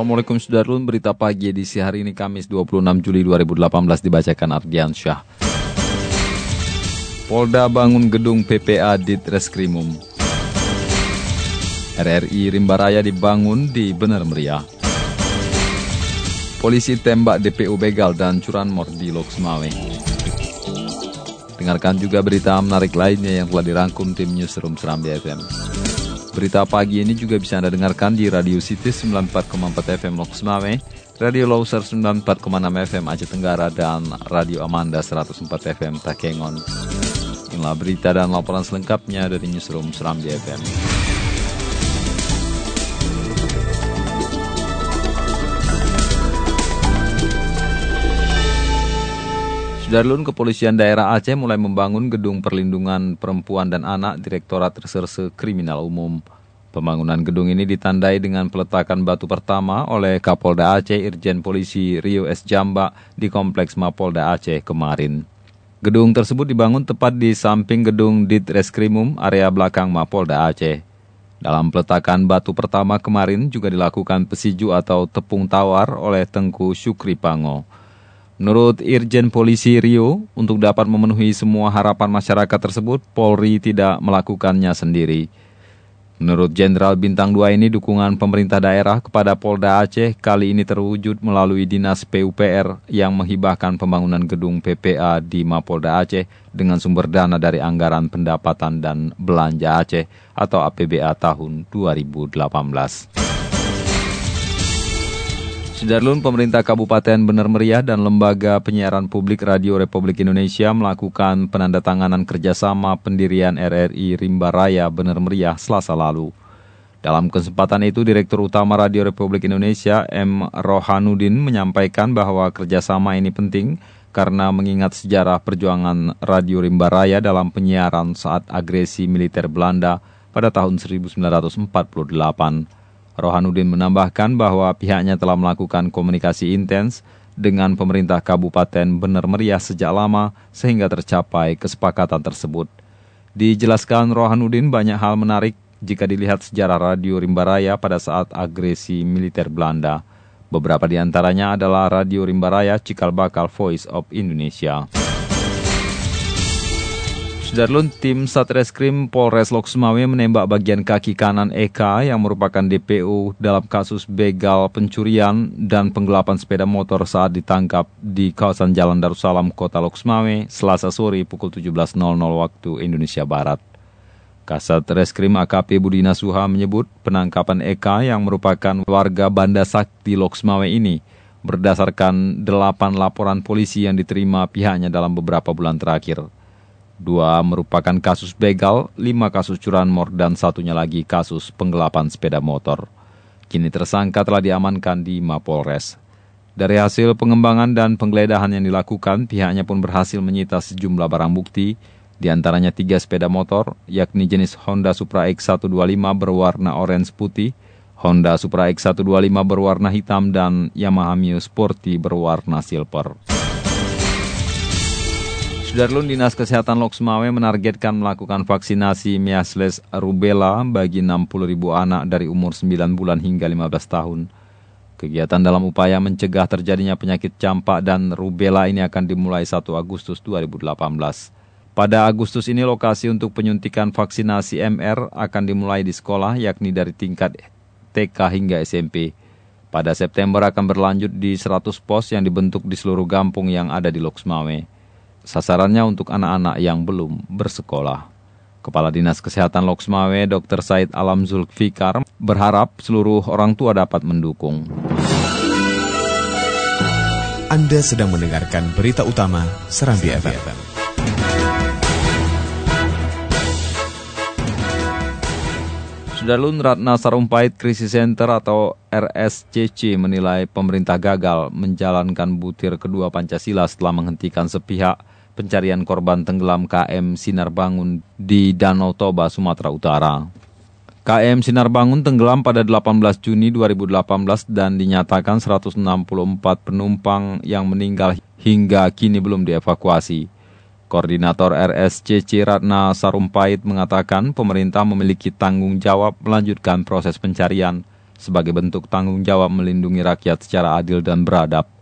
Assalamualaikum Sudarlun, berita pagi edisi hari ini Kamis 26 Juli 2018 dibacakan Ardian Syah. Polda bangun gedung PPA di Treskrimum. RRI Rimbaraya dibangun di Bener Meriah. Polisi tembak DPU begal dan curanmor di Loksmawe. Dengarkan juga berita menarik lainnya yang telah dirangkum tim Newsroom Serambi FM. Berita pagi ini juga bisa Anda dengarkan di Radio City 94,4 FM Lokus Mame, Radio Loser 94,6 FM Aceh Tenggara, dan Radio Amanda 104 FM Takengon. Inilah berita dan laporan selengkapnya dari Newsroom Serambi FM. Sudarlun Kepolisian Daerah Aceh mulai membangun gedung perlindungan perempuan dan anak Direktorat Reserse Kriminal Umum. Pembangunan gedung ini ditandai dengan peletakan batu pertama oleh Kapolda Aceh Irjen Polisi Rio S. Jamba di Kompleks Mapolda Aceh kemarin. Gedung tersebut dibangun tepat di samping gedung Ditreskrimum area belakang Mapolda Aceh. Dalam peletakan batu pertama kemarin juga dilakukan pesiju atau tepung tawar oleh Tengku Syukri Pango. Menurut Irjen Polisi Rio, untuk dapat memenuhi semua harapan masyarakat tersebut, Polri tidak melakukannya sendiri. Menurut Jenderal Bintang 2 ini, dukungan pemerintah daerah kepada Polda Aceh kali ini terwujud melalui Dinas PUPR yang menghibahkan pembangunan gedung PPA di Mapolda Aceh dengan sumber dana dari Anggaran Pendapatan dan Belanja Aceh atau APBA tahun 2018. Sudarlun, pemerintah Kabupaten Bener Meriah dan Lembaga Penyiaran Publik Radio Republik Indonesia melakukan penandatanganan kerjasama pendirian RRI Rimba Raya Bener Meriah selasa lalu. Dalam kesempatan itu, Direktur Utama Radio Republik Indonesia M. Rohanudin menyampaikan bahwa kerjasama ini penting karena mengingat sejarah perjuangan Radio Rimba Raya dalam penyiaran saat agresi militer Belanda pada tahun 1948. Rohanudin menambahkan bahwa pihaknya telah melakukan komunikasi intens dengan pemerintah Kabupaten Bener Meriah sejak lama sehingga tercapai kesepakatan tersebut. Dijelaskan Rohanudin banyak hal menarik jika dilihat sejarah Radio Rimbaraya pada saat agresi militer Belanda. Beberapa di antaranya adalah Radio Rimbaraya Cikal Bakal Voice of Indonesia. Sudarlun, tim Satreskrim Polres Loksmawe menembak bagian kaki kanan Eka yang merupakan DPO dalam kasus begal pencurian dan penggelapan sepeda motor saat ditangkap di kawasan Jalan Darussalam, Kota Loksmawe, Selasa sore pukul 17.00 waktu Indonesia Barat. Kasat Reskrim AKP Budina Suha menyebut penangkapan Eka yang merupakan warga Banda Sakti Loksmawe ini berdasarkan delapan laporan polisi yang diterima pihaknya dalam beberapa bulan terakhir. Dua merupakan kasus begal, lima kasus curanmor, dan satunya lagi kasus penggelapan sepeda motor. Kini tersangka telah diamankan di Mapolres. Dari hasil pengembangan dan penggeledahan yang dilakukan, pihaknya pun berhasil menyita sejumlah barang bukti, di antaranya tiga sepeda motor, yakni jenis Honda Supra X125 berwarna orange putih, Honda Supra X125 berwarna hitam, dan Yamaha Mio Sporty berwarna silver. Sudarlun Dinas Kesehatan Loksmawe menargetkan melakukan vaksinasi measles rubella bagi 60 ribu anak dari umur 9 bulan hingga 15 tahun. Kegiatan dalam upaya mencegah terjadinya penyakit campak dan rubella ini akan dimulai 1 Agustus 2018. Pada Agustus ini lokasi untuk penyuntikan vaksinasi MR akan dimulai di sekolah yakni dari tingkat TK hingga SMP. Pada September akan berlanjut di 100 pos yang dibentuk di seluruh kampung yang ada di Loksmawe. Sasarannya untuk anak-anak yang belum bersekolah. Kepala Dinas Kesehatan Loksmawe, Dr. Said Alam Zulfikar, berharap seluruh orang tua dapat mendukung. Anda sedang mendengarkan berita utama Serambi FM. Sudarlun Ratna Sarumpait Krisis Center atau RSCC menilai pemerintah gagal menjalankan butir kedua Pancasila setelah menghentikan sepihak pencarian korban tenggelam KM Sinar Bangun di Danau Toba, Sumatera Utara. KM Sinar Bangun tenggelam pada 18 Juni 2018 dan dinyatakan 164 penumpang yang meninggal hingga kini belum dievakuasi. Koordinator RSCC Ratna Sarumpait mengatakan pemerintah memiliki tanggung jawab melanjutkan proses pencarian sebagai bentuk tanggung jawab melindungi rakyat secara adil dan beradab.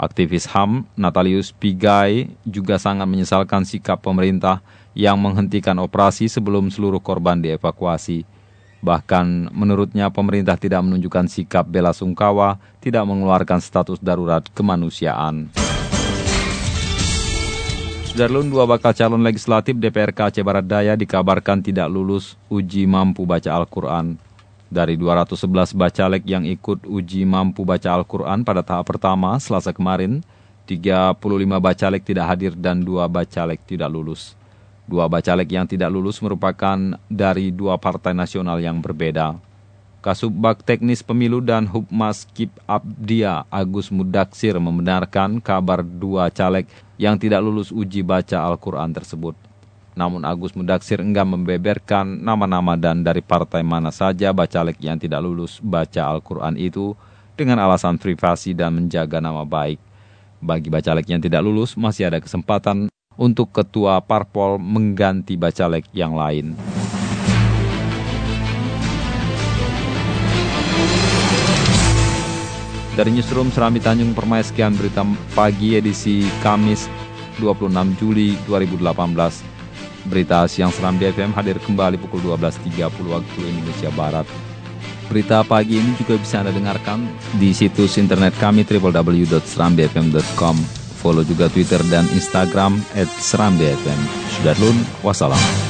Aktivis HAM Natalius Pigai juga sangat menyesalkan sikap pemerintah yang menghentikan operasi sebelum seluruh korban dievakuasi. Bahkan menurutnya pemerintah tidak menunjukkan sikap bela sungkawa, tidak mengeluarkan status darurat kemanusiaan. Sudarlun dua bakal calon legislatif DPRK Aceh Barat Daya dikabarkan tidak lulus uji mampu baca Al-Quran. Dari 211 bacalek yang ikut uji mampu baca Al-Quran pada tahap pertama selasa kemarin, 35 bacalek tidak hadir dan dua bacalek tidak lulus. Dua bacalek yang tidak lulus merupakan dari dua partai nasional yang berbeda. Kasubag Teknis Pemilu dan Hubmas Kip Abdia Agus Mudaksir membenarkan kabar dua caleg yang tidak lulus uji baca Al-Quran tersebut. Namun Agus Mudaksir enggak membeberkan nama-nama dan dari partai mana saja bacalek yang tidak lulus baca Al-Quran itu dengan alasan privasi dan menjaga nama baik. Bagi bacalek yang tidak lulus masih ada kesempatan untuk ketua parpol mengganti bacalek yang lain. Dari Newsroom Serambi Tanjung Permai sekian berita pagi edisi Kamis 26 Juli 2018. Berita siang Serambi FM hadir kembali pukul 12.30 waktu Indonesia Barat. Berita pagi ini juga bisa Anda dengarkan di situs internet kami www.serambifm.com. Follow juga Twitter dan Instagram at Serambi FM. Sudah wassalam.